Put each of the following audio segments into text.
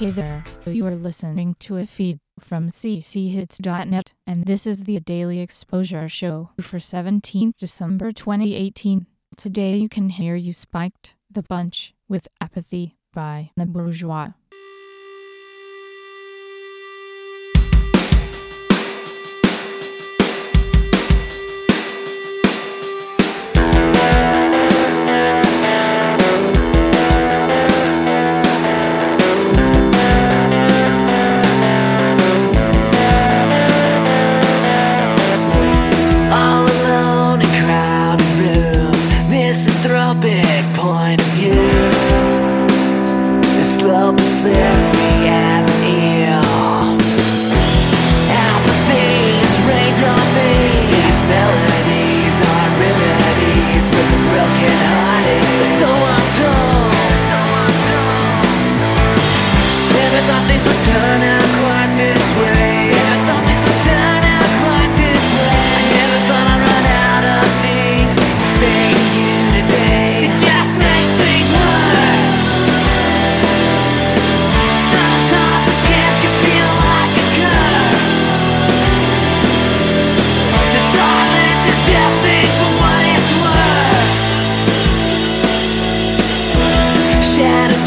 Hey there, you are listening to a feed from cchits.net, and this is the Daily Exposure Show for 17th December 2018. Today you can hear You Spiked the Bunch with Apathy by The Bourgeois. Slope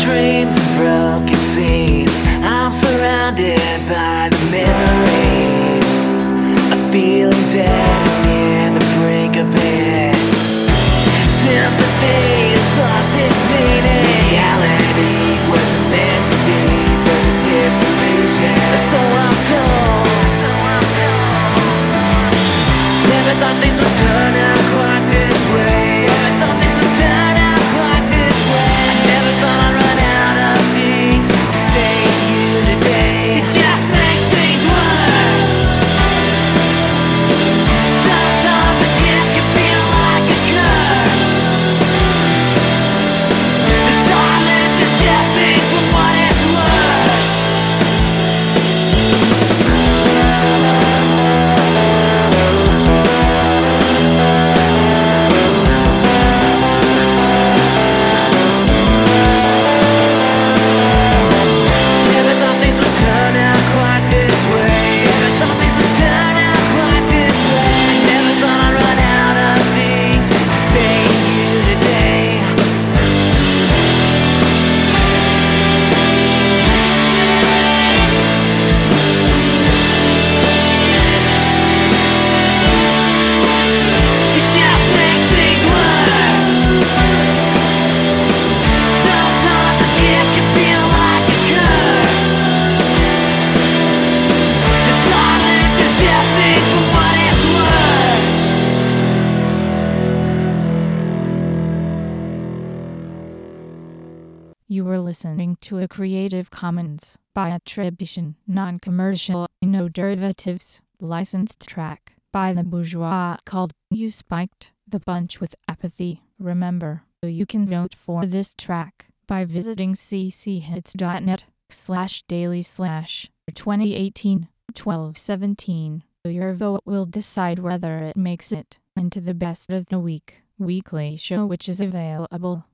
dreams are broken You were listening to a Creative Commons by attribution, non-commercial, no derivatives, licensed track by the Bourgeois called You Spiked the Bunch with Apathy. Remember, you can vote for this track by visiting cchits.net slash daily slash 2018 1217. Your vote will decide whether it makes it into the best of the week weekly show which is available